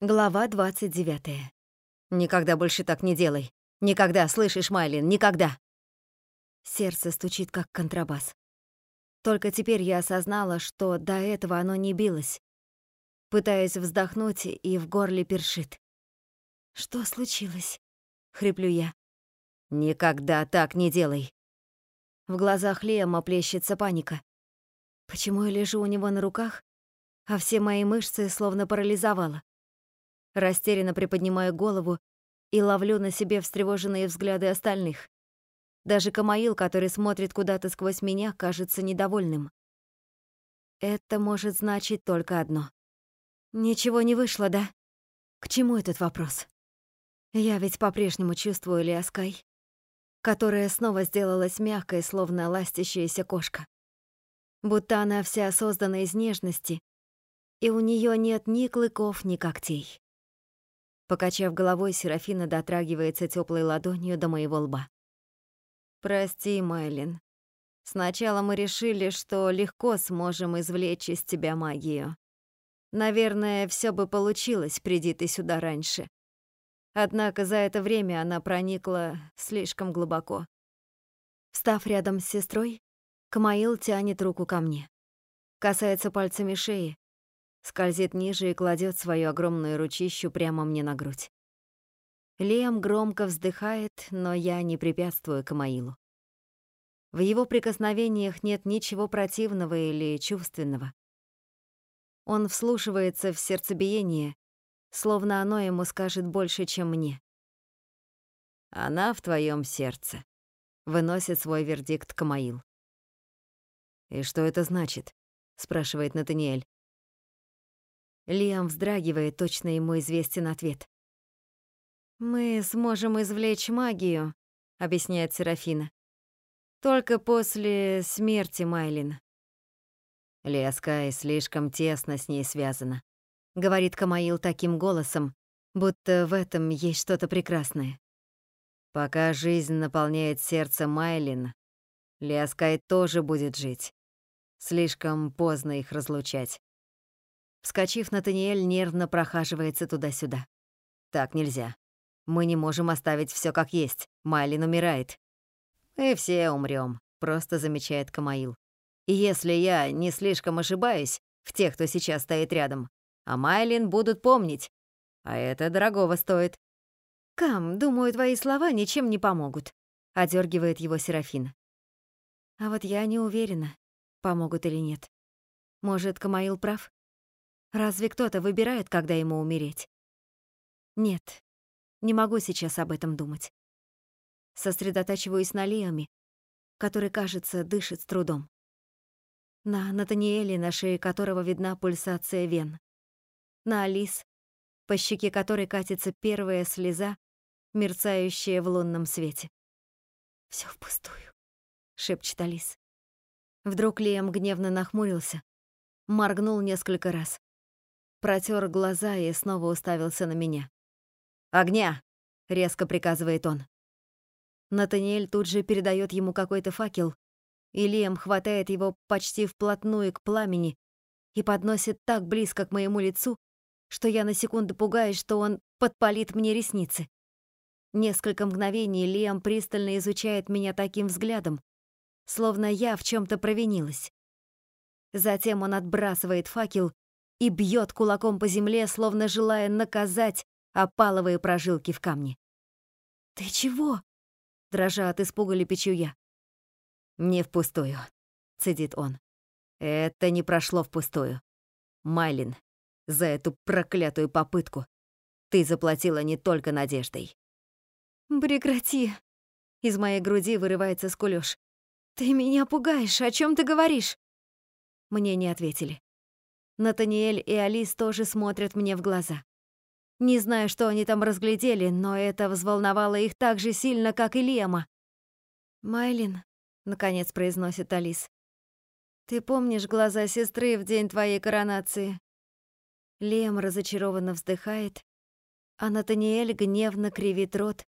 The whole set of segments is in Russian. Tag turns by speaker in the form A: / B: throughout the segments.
A: Глава 29. Никогда больше так не делай. Никогда, слышишь, Майлин, никогда. Сердце стучит как контрабас. Только теперь я осознала, что до этого оно не билось. Пытаясь вздохнуть, и в горле першит. Что случилось? хриплю я. Никогда так не делай. В глазах Лема плещется паника. Почему я лежу у него на руках, а все мои мышцы словно парализовало? Растерянно приподнимаю голову и ловлю на себе встревоженные взгляды остальных. Даже Камаил, который смотрит куда-то сквозь меня, кажется недовольным. Это может значить только одно. Ничего не вышло, да? К чему этот вопрос? Я ведь по-прежнему чувствую Лиаскай, которая снова сделалась мягкой, словно ластящаяся кошка. Будто она вся создана из нежности, и у нее нет ни клыков, ни когтей. Покачав головой, Серафина дотрагивается теплой ладонью до моего лба. «Прости, Майлин. Сначала мы решили, что легко сможем извлечь из тебя магию. Наверное, все бы получилось, приди ты сюда раньше. Однако за это время она проникла слишком глубоко. Встав рядом с сестрой, Камаил тянет руку ко мне. Касается пальцами шеи, скользит ниже и кладет свою огромную ручищу прямо мне на грудь. Лиам громко вздыхает, но я не препятствую Камаилу. В его прикосновениях нет ничего противного или чувственного. Он вслушивается в сердцебиение, словно оно ему скажет больше, чем мне. «Она в твоем сердце», — выносит свой вердикт Камаил. «И что это значит?» — спрашивает Натаниэль. Лиам вздрагивает, точно ему известен ответ. «Мы сможем извлечь магию», — объясняет Серафина. «Только после смерти Майлин». Лескай слишком тесно с ней связана, говорит Камаил таким голосом, будто в этом есть что-то прекрасное. Пока жизнь наполняет сердце Майлин, Лескай тоже будет жить. Слишком поздно их разлучать. Вскочив, Натаниэль нервно прохаживается туда-сюда. «Так нельзя. Мы не можем оставить все как есть. Майлин умирает». «Мы все умрем», — просто замечает Камаил. «И если я не слишком ошибаюсь в тех, кто сейчас стоит рядом, а Майлин будут помнить. А это дорогого стоит». «Кам, думаю, твои слова ничем не помогут», — одергивает его Серафина. А вот я не уверена, помогут или нет. Может, Камаил прав? Разве кто-то выбирает, когда ему умереть? Нет, не могу сейчас об этом думать. Сосредотачиваюсь на Лиаме, который, кажется, дышит с трудом. На Натаниэле, на шее которого видна пульсация вен. На Алис, по щеке которой катится первая слеза, мерцающая в лунном свете. Все впустую», — шепчет Алис. Вдруг Лиам гневно нахмурился, моргнул несколько раз протер глаза и снова уставился на меня. «Огня!» — резко приказывает он. Натаниэль тут же передает ему какой-то факел, и Лиам хватает его почти вплотную к пламени и подносит так близко к моему лицу, что я на секунду пугаюсь, что он подпалит мне ресницы. Несколько мгновений Лиам пристально изучает меня таким взглядом, словно я в чем то провинилась. Затем он отбрасывает факел и бьет кулаком по земле, словно желая наказать опаловые прожилки в камне. «Ты чего?» — дрожа от испуга лепечу я. «Не впустую», — цедит он. «Это не прошло впустую. Майлин, за эту проклятую попытку ты заплатила не только надеждой». «Прекрати!» Из моей груди вырывается скулёж. «Ты меня пугаешь, о чем ты говоришь?» Мне не ответили. Натаниэль и Алис тоже смотрят мне в глаза. Не знаю, что они там разглядели, но это взволновало их так же сильно, как и Лема. «Майлин», — наконец произносит Алис, — «ты помнишь глаза сестры в день твоей коронации?» Лем разочарованно вздыхает, а Натаниэль гневно кривит рот,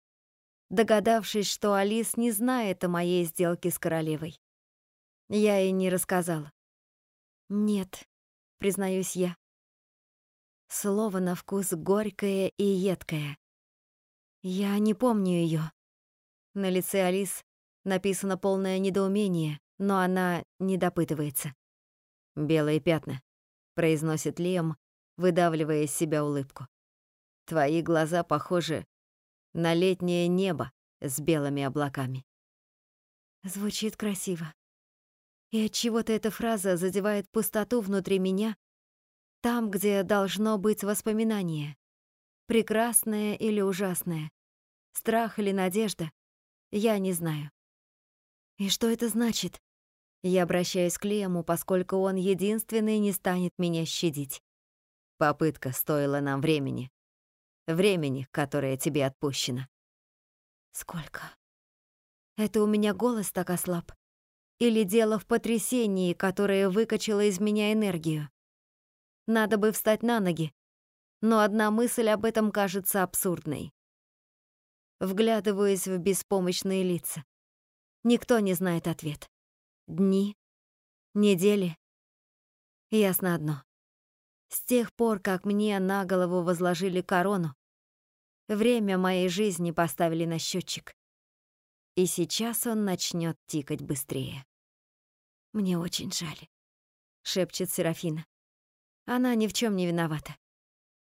A: догадавшись, что Алис не знает о моей сделке с королевой. Я ей не рассказала. «Нет», признаюсь я. Слово на вкус горькое и едкое. Я не помню ее. На лице Алис написано полное недоумение, но она не допытывается. «Белые пятна», — произносит Лиам, выдавливая из себя улыбку. «Твои глаза похожи на летнее небо с белыми облаками». Звучит красиво. И от чего-то эта фраза задевает пустоту внутри меня, там, где должно быть воспоминание. Прекрасное или ужасное. Страх или надежда. Я не знаю. И что это значит? Я обращаюсь к Лему, поскольку он единственный не станет меня щадить. Попытка стоила нам времени. Времени, которое тебе отпущено. Сколько? Это у меня голос так ослаб? Или дело в потрясении, которое выкачало из меня энергию? Надо бы встать на ноги, но одна мысль об этом кажется абсурдной. Вглядываюсь в беспомощные лица. Никто не знает ответ. Дни, недели. Ясно одно. С тех пор, как мне на голову возложили корону, время моей жизни поставили на счетчик и сейчас он начнет тикать быстрее. «Мне очень жаль», — шепчет Серафина. «Она ни в чем не виновата.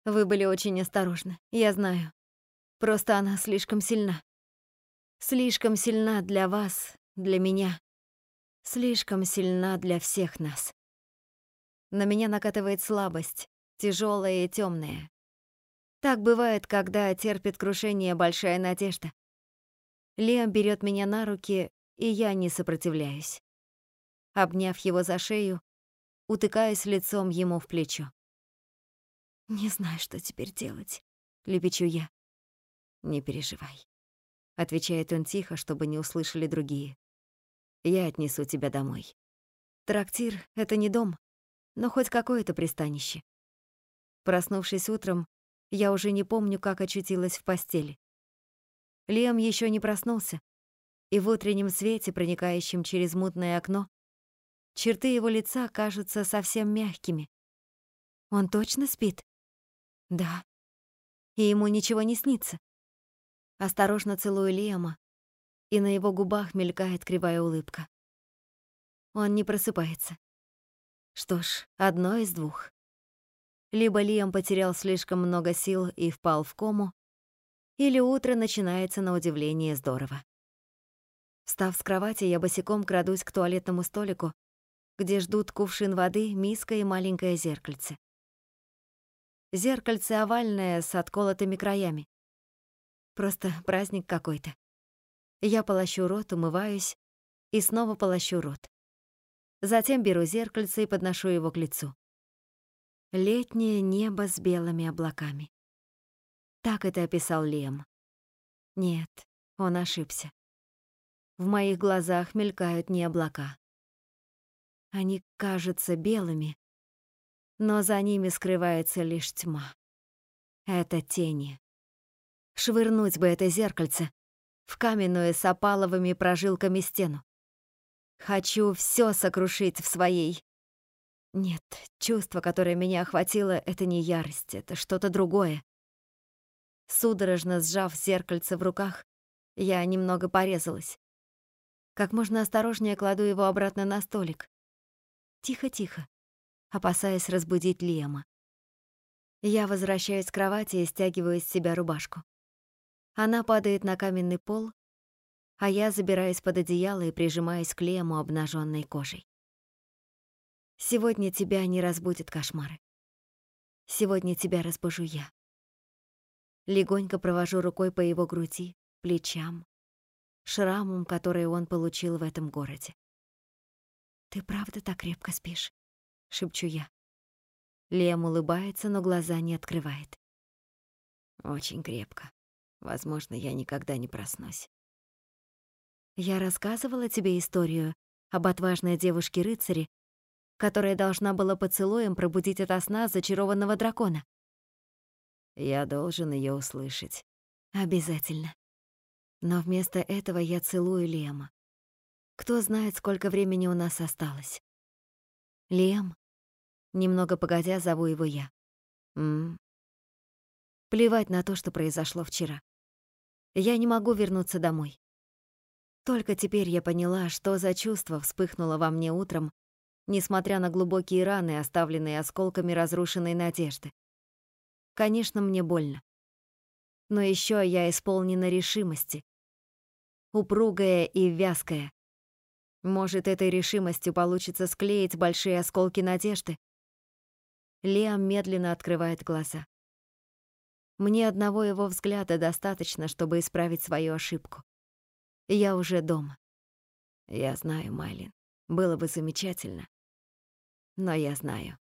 A: Вы были очень осторожны, я знаю. Просто она слишком сильна. Слишком сильна для вас, для меня. Слишком сильна для всех нас. На меня накатывает слабость, тяжелая и темная. Так бывает, когда терпит крушение большая надежда. Лиам берет меня на руки, и я не сопротивляюсь. Обняв его за шею, утыкаюсь лицом ему в плечо. «Не знаю, что теперь делать», — лепечу я. «Не переживай», — отвечает он тихо, чтобы не услышали другие. «Я отнесу тебя домой». Трактир — это не дом, но хоть какое-то пристанище. Проснувшись утром, я уже не помню, как очутилась в постели. Лем еще не проснулся, и в утреннем свете, проникающем через мутное окно, черты его лица кажутся совсем мягкими. Он точно спит? Да. И ему ничего не снится. Осторожно целую Лема, и на его губах мелькает кривая улыбка. Он не просыпается. Что ж, одно из двух. Либо Лиам потерял слишком много сил и впал в кому, или утро начинается на удивление здорово. Встав с кровати, я босиком крадусь к туалетному столику, где ждут кувшин воды, миска и маленькое зеркальце. Зеркальце овальное с отколотыми краями. Просто праздник какой-то. Я полощу рот, умываюсь и снова полощу рот. Затем беру зеркальце и подношу его к лицу. Летнее небо с белыми облаками. Так это описал Лем. Нет, он ошибся. В моих глазах мелькают не облака. Они кажутся белыми, но за ними скрывается лишь тьма. Это тени. Швырнуть бы это зеркальце в каменную с опаловыми прожилками стену. Хочу все сокрушить в своей. Нет, чувство, которое меня охватило, это не ярость, это что-то другое. Судорожно сжав зеркальце в руках, я немного порезалась. Как можно осторожнее кладу его обратно на столик. Тихо-тихо, опасаясь разбудить Лиама. Я возвращаюсь к кровати и стягиваю из себя рубашку. Она падает на каменный пол, а я забираюсь под одеяло и прижимаюсь к Лиаму обнаженной кожей. Сегодня тебя не разбудят кошмары. Сегодня тебя разбужу я. Легонько провожу рукой по его груди, плечам, шрамам, которые он получил в этом городе. «Ты правда так крепко спишь?» — шепчу я. Лем улыбается, но глаза не открывает. «Очень крепко. Возможно, я никогда не проснусь». «Я рассказывала тебе историю об отважной девушке-рыцаре, которая должна была поцелуем пробудить ото сна зачарованного дракона?» Я должен ее услышать. Обязательно. Но вместо этого я целую Лема. Кто знает, сколько времени у нас осталось. Лем. Немного погодя, зову его я. М Плевать на то, что произошло вчера. Я не могу вернуться домой. Только теперь я поняла, что за чувство вспыхнуло во мне утром, несмотря на глубокие раны, оставленные осколками разрушенной надежды. Конечно, мне больно. Но еще я исполнена решимости. Упругая и вязкая. Может, этой решимостью получится склеить большие осколки надежды? Лиам медленно открывает глаза. Мне одного его взгляда достаточно, чтобы исправить свою ошибку. Я уже дома. Я знаю, Майлин. Было бы замечательно. Но я знаю.